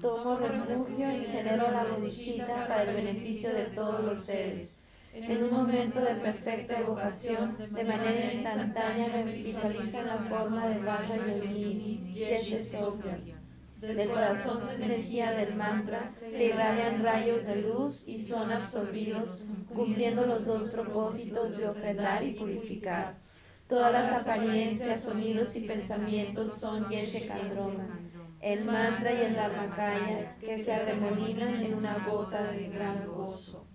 Tomo refugio y genero la bodhichita para el beneficio de todos los seres. En un momento de perfecta evocación, de manera instantánea me visualiza la forma de Vaya Yogini, Yeshe. Del corazón de energía del mantra se irradian rayos de luz y son absorbidos, cumpliendo los dos propósitos de ofrendar y purificar. Todas las apariencias, sonidos y pensamientos son Yeshe el mantra y el dharmakaya que se arremolinan en una gota de gran gozo.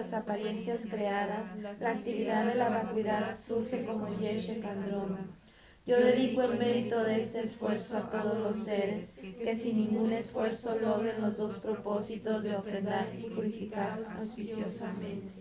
Las apariencias creadas, la actividad de la vacuidad surge como Yeshe Kandrona. Yo dedico el mérito de este esfuerzo a todos los seres que sin ningún esfuerzo logren los dos propósitos de ofrendar y purificar auspiciosamente.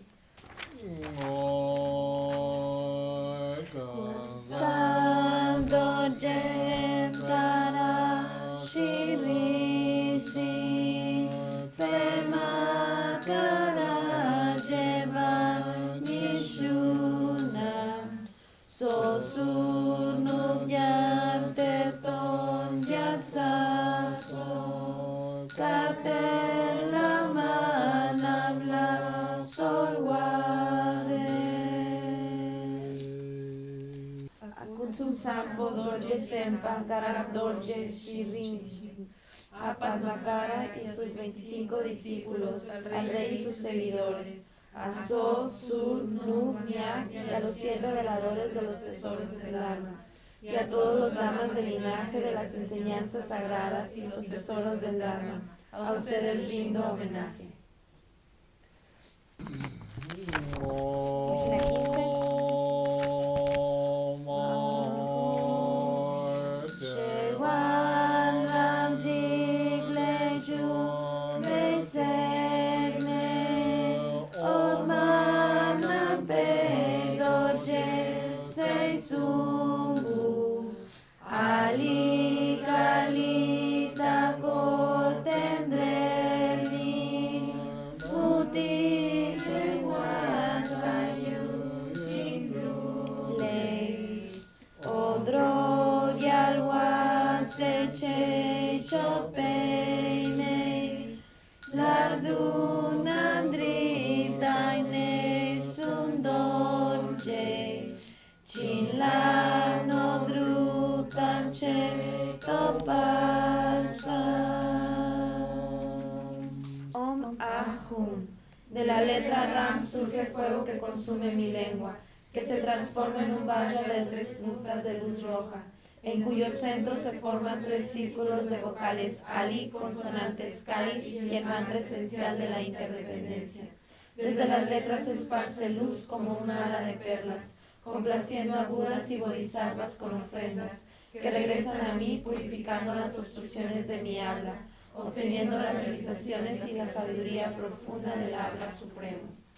Sempa Dorje Shirin a Padmakara y sus 25 discípulos, al rey y sus seguidores, a So, Sur, Nu, Mia y a los cien reveladores de los tesoros del alma, y a todos los damas del linaje de las enseñanzas sagradas y los tesoros del Dharma. A ustedes rindo homenaje. De consume mi lengua, que se transforma en un valle de tres frutas de luz roja, en cuyo centro se forman tres círculos de vocales Ali, consonantes Kali y el mantra esencial de la interdependencia. Desde las letras se esparce luz como una ala de perlas, complaciendo a Budas y Bodhisattvas con ofrendas, que regresan a mí purificando las obstrucciones de mi habla obteniendo las realizaciones y la sabiduría profunda del habla supremo.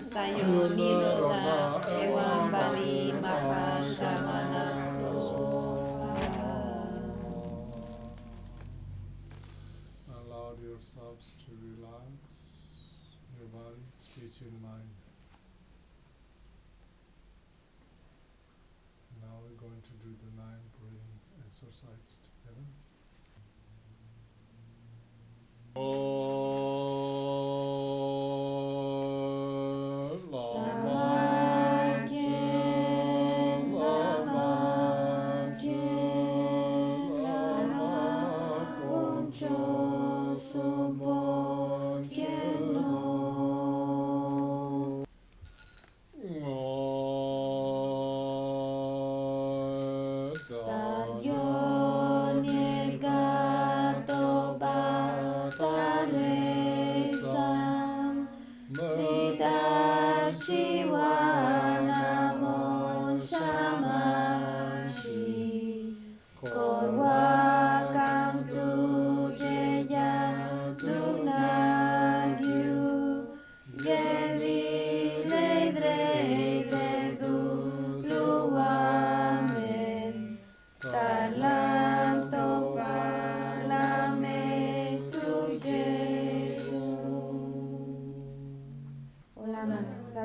Ma, Na, So, Ha. Allow yourselves to relax your body, speech, and mind. Now we're going to do the nine breathing exercise together. Lama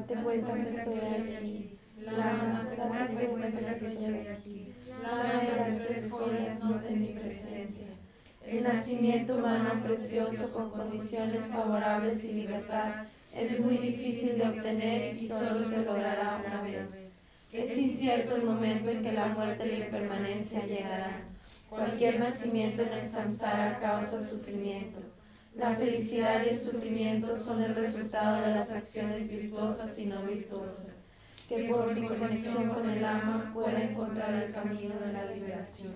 date cuenta que estoy aquí. Lama, date cuenta que estoy aquí. Lama de las tres joyas noten mi presencia. El nacimiento humano precioso con condiciones favorables y libertad es muy difícil de obtener y solo se logrará una vez. Es incierto el momento en que la muerte y la impermanencia llegarán. Cualquier nacimiento en el samsara causa sufrimiento. La felicidad y el sufrimiento son el resultado de las acciones virtuosas y no virtuosas, que por mi conexión con el alma puede encontrar el camino de la liberación.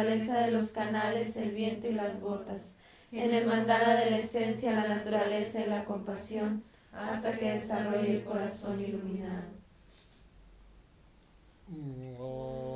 Naturaleza de los canales, el viento y las gotas. En el mandala de la esencia, la naturaleza y la compasión, hasta que desarrolle el corazón iluminado. Sognan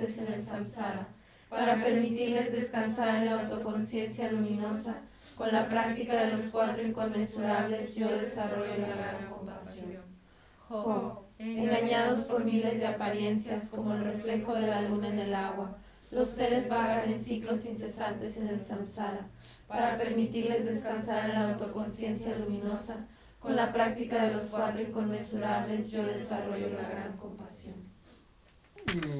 en el samsara, para permitirles descansar en la autoconciencia luminosa. Con la práctica de los cuatro inconmensurables, yo desarrollo la gran compasión. Jo, engañados por miles de apariencias, como el reflejo de la luna en el agua. Los seres vagan en ciclos incesantes en el samsara para permitirles descansar en la autoconciencia luminosa. Con la práctica de los cuatro inconmensurables yo desarrollo la gran compasión. Desde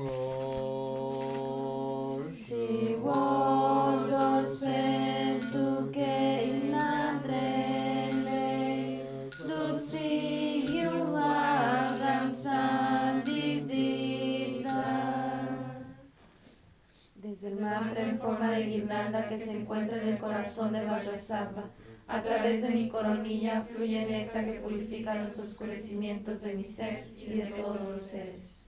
se encuentra en el corazón de Vajrasattva, a través de mi coronilla fluye néctar que purifica los oscurecimientos de mi ser y de todos los seres.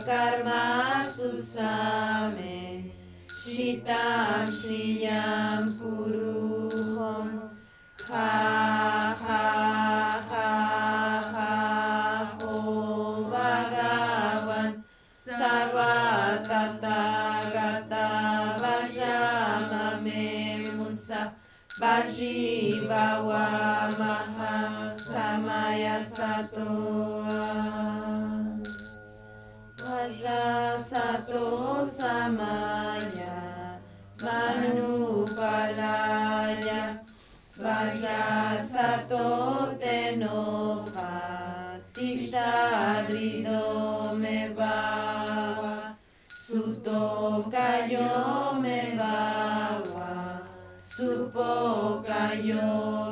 सर्वकर्मासु सा मे श्रितां श्रियां yo me bawa, supoka yo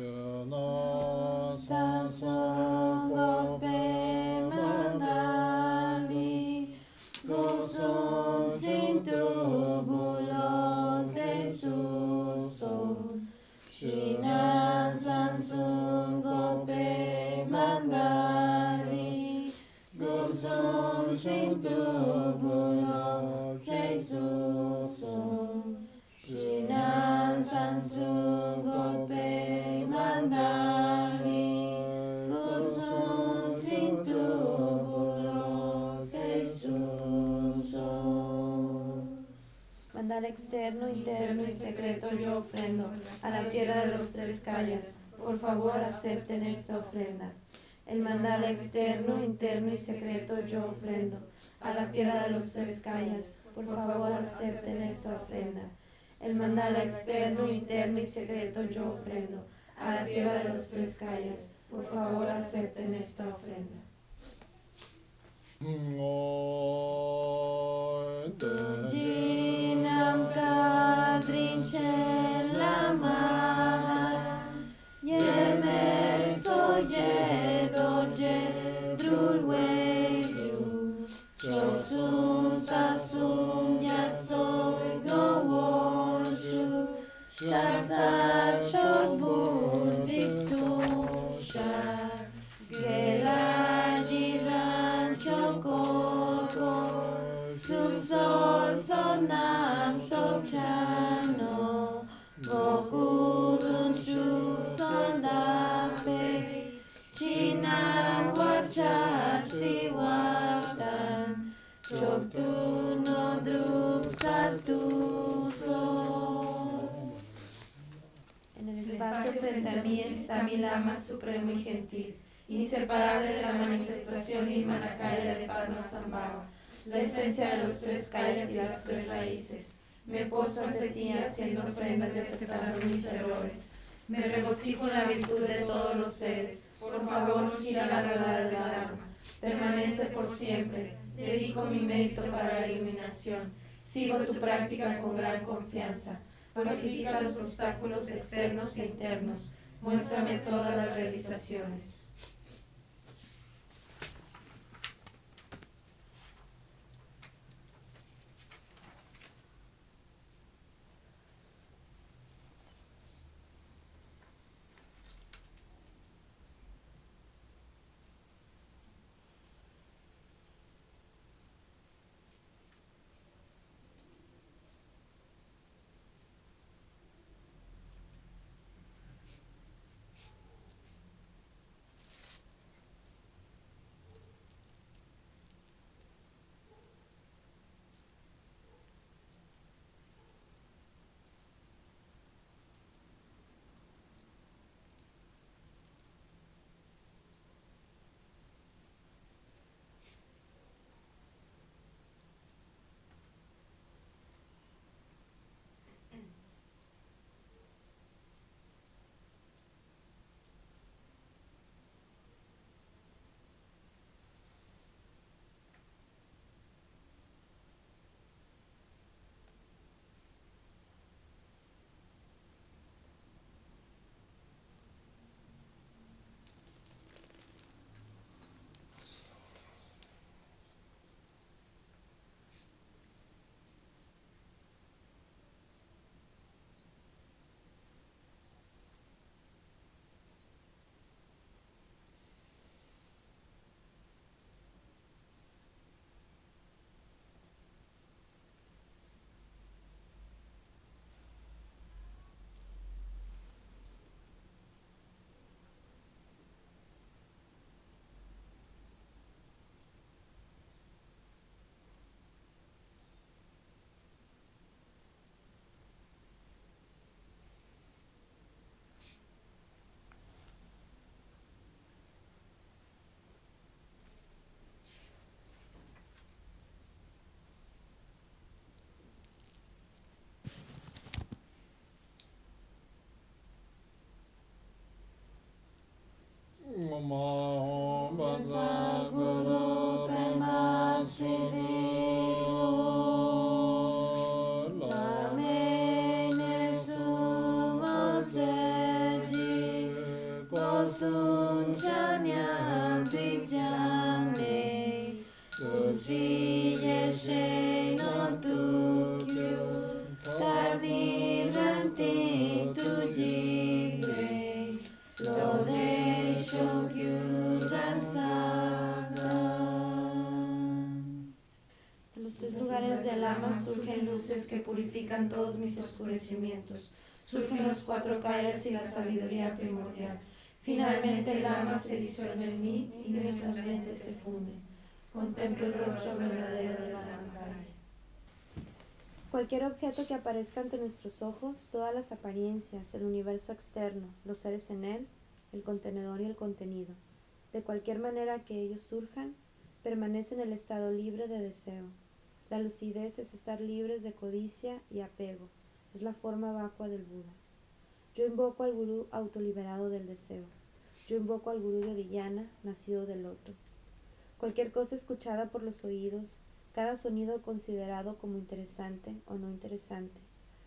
Krishna Sasa Gope Mandali Gosum Sintu Bulo Sesuso Shinan Sansung Gope Mandali Gosum Sintu Mandal externo, interno y secreto yo ofrendo a la tierra de los tres calles. Por favor, acepten esta ofrenda. El mandal externo, interno y secreto yo ofrendo a la tierra de los tres calles. Por favor, acepten esta ofrenda. El mandal externo, interno y secreto yo ofrendo a la tierra de los tres calles. Por favor, acepten esta ofrenda. Jinam supremo y gentil, inseparable de la manifestación y manacaya de Padmasambhava, la esencia de los tres calles y las tres raíces. Me postro ante ti haciendo ofrendas y aceptando mis errores. Me regocijo en la virtud de todos los seres, Por favor, gira la rueda del Dharma. Permanece por siempre. Dedico mi mérito para la iluminación. Sigo tu práctica con gran confianza. Purifica los obstáculos externos e internos. Muéstrame todas las realizaciones. Purifican todos mis oscurecimientos. Surgen los cuatro calles y la sabiduría primordial. Finalmente el alma se disuelve en mí y nuestras mentes se funden. Contemplo el rostro verdadero del alma. Cualquier objeto que aparezca ante nuestros ojos, todas las apariencias, el universo externo, los seres en él, el contenedor y el contenido, de cualquier manera que ellos surjan, permanece en el estado libre de deseo. La lucidez es estar libres de codicia y apego, es la forma vacua del Buda. Yo invoco al gurú autoliberado del deseo. Yo invoco al gurú Dhyana, nacido del loto. Cualquier cosa escuchada por los oídos, cada sonido considerado como interesante o no interesante,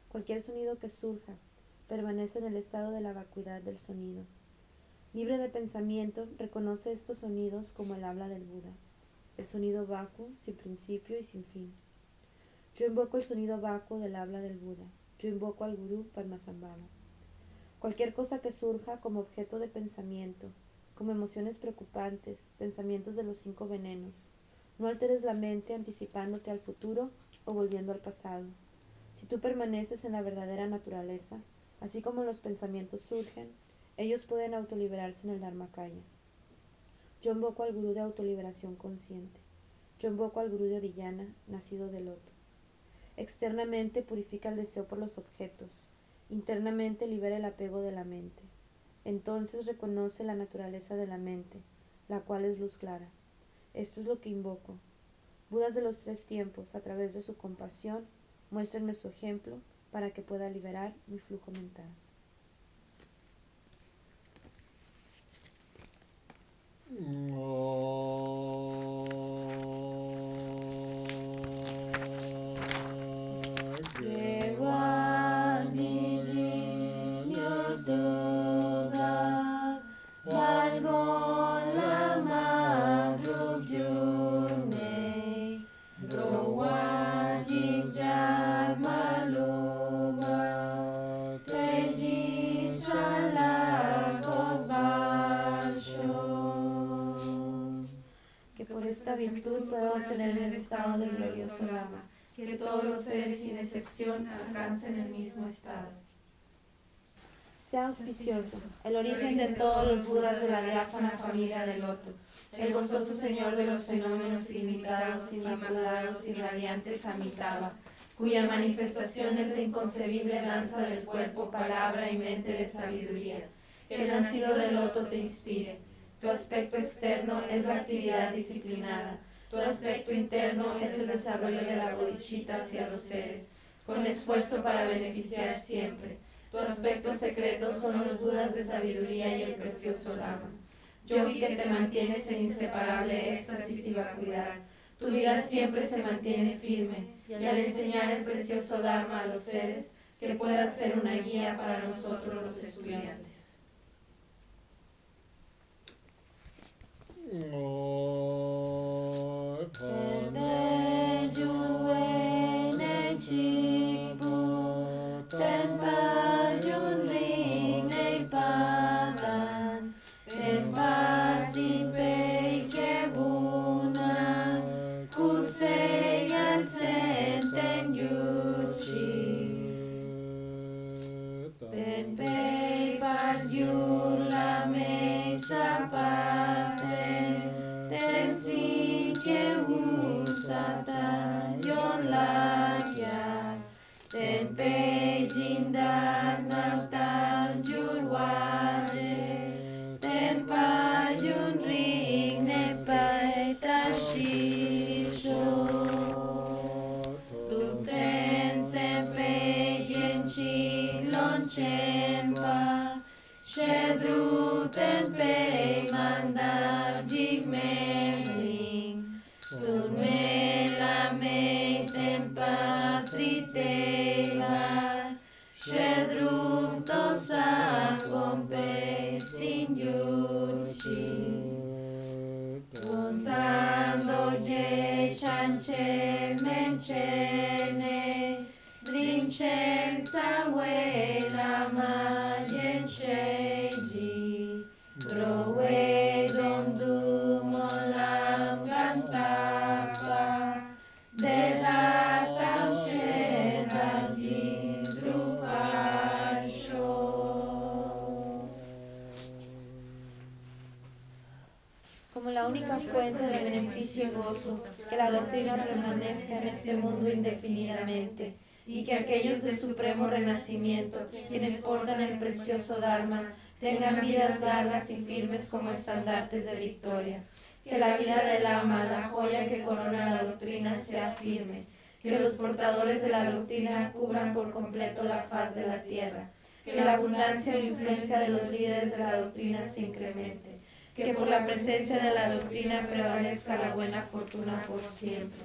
cualquier sonido que surja, permanece en el estado de la vacuidad del sonido. Libre de pensamiento, reconoce estos sonidos como el habla del Buda, el sonido vacuo, sin principio y sin fin. Yo invoco el sonido vacuo del habla del Buda. Yo invoco al Gurú Padmasambhava. Cualquier cosa que surja como objeto de pensamiento, como emociones preocupantes, pensamientos de los cinco venenos, no alteres la mente anticipándote al futuro o volviendo al pasado. Si tú permaneces en la verdadera naturaleza, así como los pensamientos surgen, ellos pueden autoliberarse en el Dharmakaya. Yo invoco al gurú de autoliberación consciente. Yo invoco al gurú de Dhyana, nacido del loto. Externamente purifica el deseo por los objetos. Internamente libera el apego de la mente. Entonces reconoce la naturaleza de la mente, la cual es luz clara. Esto es lo que invoco. Budas de los tres tiempos, a través de su compasión, muéstrenme su ejemplo para que pueda liberar mi flujo mental. Oh. Estado del glorioso Lama. Que todos los seres sin excepción alcancen el mismo estado. Sea auspicioso, el origen de todos los Budas de la diáfana familia del Loto, el gozoso Señor de los fenómenos ilimitados, inmaculados y radiantes Amitabha, cuya manifestación es la inconcebible danza del cuerpo, palabra y mente de sabiduría. Que el nacido del loto te inspire. Tu aspecto externo es la actividad disciplinada. Tu aspecto interno es el desarrollo de la bodichita hacia los seres, con esfuerzo para beneficiar siempre. Tu aspecto secreto son los budas de sabiduría y el precioso Lama. Yogi que te mantienes en inseparable éxtasis y vacuidad. Tu vida siempre se mantiene firme y al enseñar el precioso Dharma a los seres, que pueda ser una guía para nosotros los estudiantes. que permanezca en este mundo indefinidamente y que aquellos de supremo renacimiento, quienes portan el precioso Dharma, tengan vidas largas y firmes como estandartes de victoria. Que la vida del ama, la joya que corona la doctrina, sea firme. Que los portadores de la doctrina cubran por completo la faz de la tierra. Que la abundancia e influencia de los líderes de la doctrina se incremente que por la presencia de la doctrina prevalezca la buena fortuna por siempre.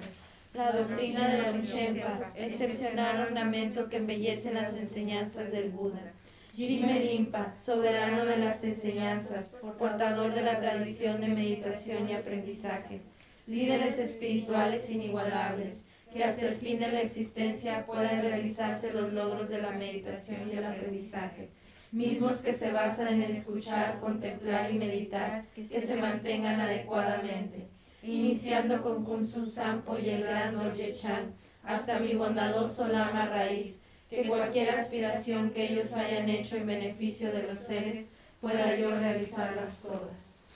La doctrina de Longchenpa, excepcional ornamento que embellece las enseñanzas del Buda. Limpa, soberano de las enseñanzas, portador de la tradición de meditación y aprendizaje. Líderes espirituales inigualables, que hasta el fin de la existencia puedan realizarse los logros de la meditación y el aprendizaje mismos que se basan en escuchar, contemplar y meditar, que se mantengan adecuadamente, iniciando con Kunsun Sampo y el gran Dorje Chan, hasta mi bondadoso Lama Raíz, que cualquier aspiración que ellos hayan hecho en beneficio de los seres, pueda yo realizarlas todas.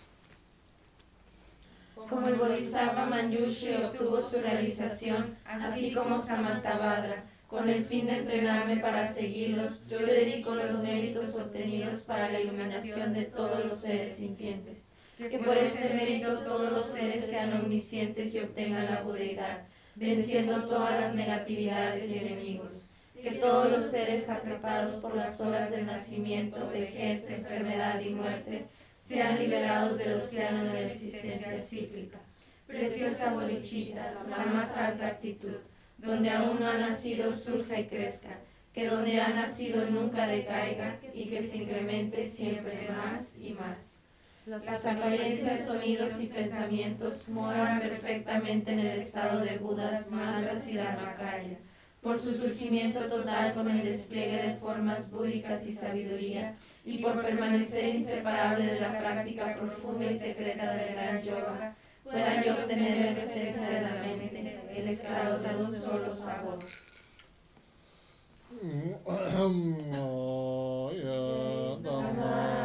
Como el Bodhisattva Manjushri obtuvo su realización, así como Samantabhadra, con el fin de entrenarme para seguirlos, yo dedico los méritos obtenidos para la iluminación de todos los seres sintientes. Que por este mérito todos los seres sean omniscientes y obtengan la budeidad, venciendo todas las negatividades y enemigos. Que todos los seres afectados por las horas del nacimiento, vejez, enfermedad y muerte sean liberados del océano de la existencia cíclica. Preciosa bodichita, la más alta actitud donde aún no ha nacido surja y crezca, que donde ha nacido nunca decaiga y que se incremente siempre más y más. Las apariencias, sonidos y pensamientos moran perfectamente en el estado de Budas, Mandas y Dharmakaya, por su surgimiento total con el despliegue de formas búdicas y sabiduría, y por permanecer inseparable de la práctica profunda y secreta del gran yoga, pueda yo obtener la esencia de la mente, el estado de un solo sabor.